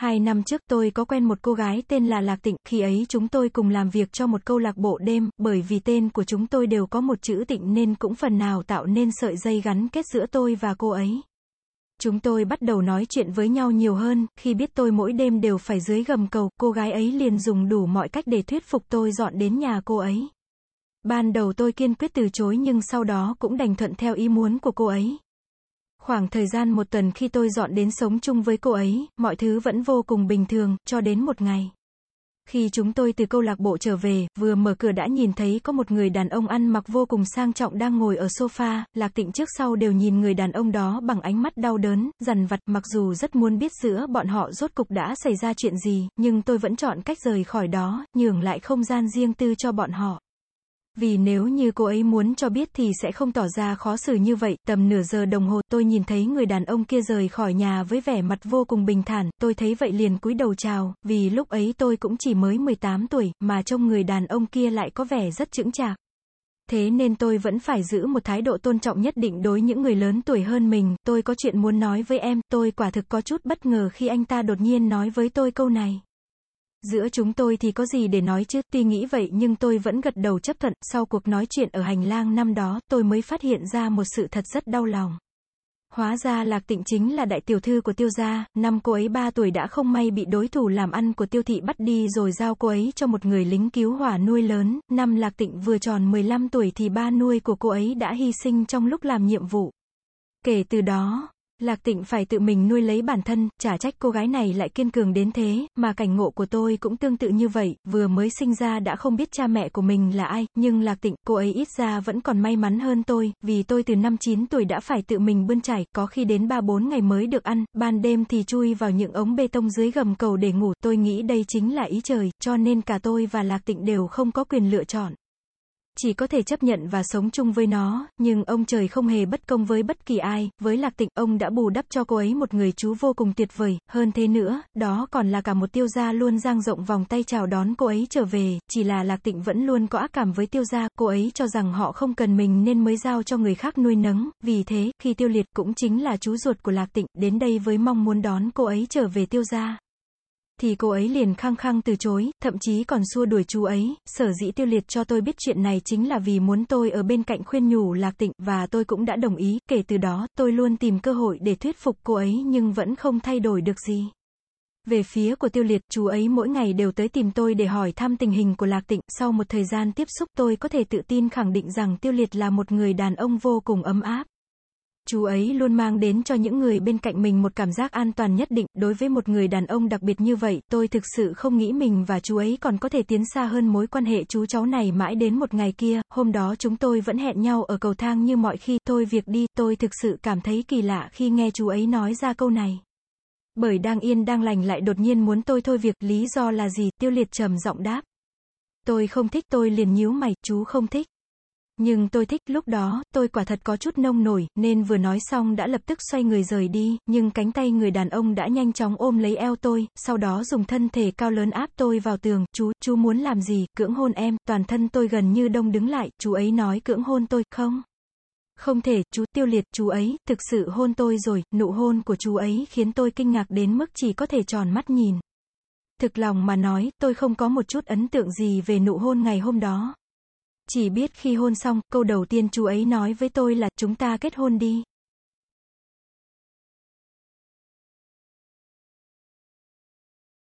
Hai năm trước tôi có quen một cô gái tên là Lạc Tịnh, khi ấy chúng tôi cùng làm việc cho một câu lạc bộ đêm, bởi vì tên của chúng tôi đều có một chữ tịnh nên cũng phần nào tạo nên sợi dây gắn kết giữa tôi và cô ấy. Chúng tôi bắt đầu nói chuyện với nhau nhiều hơn, khi biết tôi mỗi đêm đều phải dưới gầm cầu, cô gái ấy liền dùng đủ mọi cách để thuyết phục tôi dọn đến nhà cô ấy. Ban đầu tôi kiên quyết từ chối nhưng sau đó cũng đành thuận theo ý muốn của cô ấy. Khoảng thời gian một tuần khi tôi dọn đến sống chung với cô ấy, mọi thứ vẫn vô cùng bình thường, cho đến một ngày. Khi chúng tôi từ câu lạc bộ trở về, vừa mở cửa đã nhìn thấy có một người đàn ông ăn mặc vô cùng sang trọng đang ngồi ở sofa, lạc tịnh trước sau đều nhìn người đàn ông đó bằng ánh mắt đau đớn, dằn vặt, mặc dù rất muốn biết giữa bọn họ rốt cục đã xảy ra chuyện gì, nhưng tôi vẫn chọn cách rời khỏi đó, nhường lại không gian riêng tư cho bọn họ. Vì nếu như cô ấy muốn cho biết thì sẽ không tỏ ra khó xử như vậy, tầm nửa giờ đồng hồ tôi nhìn thấy người đàn ông kia rời khỏi nhà với vẻ mặt vô cùng bình thản, tôi thấy vậy liền cúi đầu chào, vì lúc ấy tôi cũng chỉ mới 18 tuổi, mà trông người đàn ông kia lại có vẻ rất chững chạc. Thế nên tôi vẫn phải giữ một thái độ tôn trọng nhất định đối những người lớn tuổi hơn mình, tôi có chuyện muốn nói với em, tôi quả thực có chút bất ngờ khi anh ta đột nhiên nói với tôi câu này. Giữa chúng tôi thì có gì để nói chứ, tuy nghĩ vậy nhưng tôi vẫn gật đầu chấp thuận, sau cuộc nói chuyện ở hành lang năm đó, tôi mới phát hiện ra một sự thật rất đau lòng. Hóa ra Lạc Tịnh chính là đại tiểu thư của tiêu gia, năm cô ấy 3 tuổi đã không may bị đối thủ làm ăn của tiêu thị bắt đi rồi giao cô ấy cho một người lính cứu hỏa nuôi lớn, năm Lạc Tịnh vừa tròn 15 tuổi thì ba nuôi của cô ấy đã hy sinh trong lúc làm nhiệm vụ. Kể từ đó, Lạc tịnh phải tự mình nuôi lấy bản thân, chả trách cô gái này lại kiên cường đến thế, mà cảnh ngộ của tôi cũng tương tự như vậy, vừa mới sinh ra đã không biết cha mẹ của mình là ai, nhưng lạc tịnh, cô ấy ít ra vẫn còn may mắn hơn tôi, vì tôi từ năm 9 tuổi đã phải tự mình bươn trải, có khi đến 3-4 ngày mới được ăn, ban đêm thì chui vào những ống bê tông dưới gầm cầu để ngủ, tôi nghĩ đây chính là ý trời, cho nên cả tôi và lạc tịnh đều không có quyền lựa chọn chỉ có thể chấp nhận và sống chung với nó, nhưng ông trời không hề bất công với bất kỳ ai, với lạc tịnh, ông đã bù đắp cho cô ấy một người chú vô cùng tuyệt vời, hơn thế nữa, đó còn là cả một tiêu gia luôn dang rộng vòng tay chào đón cô ấy trở về, chỉ là lạc tịnh vẫn luôn có ác cảm với tiêu gia, cô ấy cho rằng họ không cần mình nên mới giao cho người khác nuôi nấng, vì thế, khi tiêu liệt cũng chính là chú ruột của lạc tịnh, đến đây với mong muốn đón cô ấy trở về tiêu gia thì cô ấy liền khăng khăng từ chối, thậm chí còn xua đuổi chú ấy, sở dĩ tiêu liệt cho tôi biết chuyện này chính là vì muốn tôi ở bên cạnh khuyên nhủ lạc tịnh, và tôi cũng đã đồng ý, kể từ đó, tôi luôn tìm cơ hội để thuyết phục cô ấy nhưng vẫn không thay đổi được gì. Về phía của tiêu liệt, chú ấy mỗi ngày đều tới tìm tôi để hỏi thăm tình hình của Lạc Tịnh, sau một thời gian tiếp xúc tôi có thể tự tin khẳng định rằng tiêu liệt là một người đàn ông vô cùng ấm áp. Chú ấy luôn mang đến cho những người bên cạnh mình một cảm giác an toàn nhất định, đối với một người đàn ông đặc biệt như vậy, tôi thực sự không nghĩ mình và chú ấy còn có thể tiến xa hơn mối quan hệ chú cháu này mãi đến một ngày kia, hôm đó chúng tôi vẫn hẹn nhau ở cầu thang như mọi khi, tôi việc đi, tôi thực sự cảm thấy kỳ lạ khi nghe chú ấy nói ra câu này. Bởi đang yên đang lành lại đột nhiên muốn tôi thôi việc, lý do là gì, tiêu liệt trầm giọng đáp. Tôi không thích tôi liền nhíu mày, chú không thích. Nhưng tôi thích, lúc đó, tôi quả thật có chút nông nổi, nên vừa nói xong đã lập tức xoay người rời đi, nhưng cánh tay người đàn ông đã nhanh chóng ôm lấy eo tôi, sau đó dùng thân thể cao lớn áp tôi vào tường, chú, chú muốn làm gì, cưỡng hôn em, toàn thân tôi gần như đông đứng lại, chú ấy nói cưỡng hôn tôi, không? Không thể, chú tiêu liệt, chú ấy, thực sự hôn tôi rồi, nụ hôn của chú ấy khiến tôi kinh ngạc đến mức chỉ có thể tròn mắt nhìn. Thực lòng mà nói, tôi không có một chút ấn tượng gì về nụ hôn ngày hôm đó. Chỉ biết khi hôn xong, câu đầu tiên chú ấy nói với tôi là, chúng ta kết hôn đi.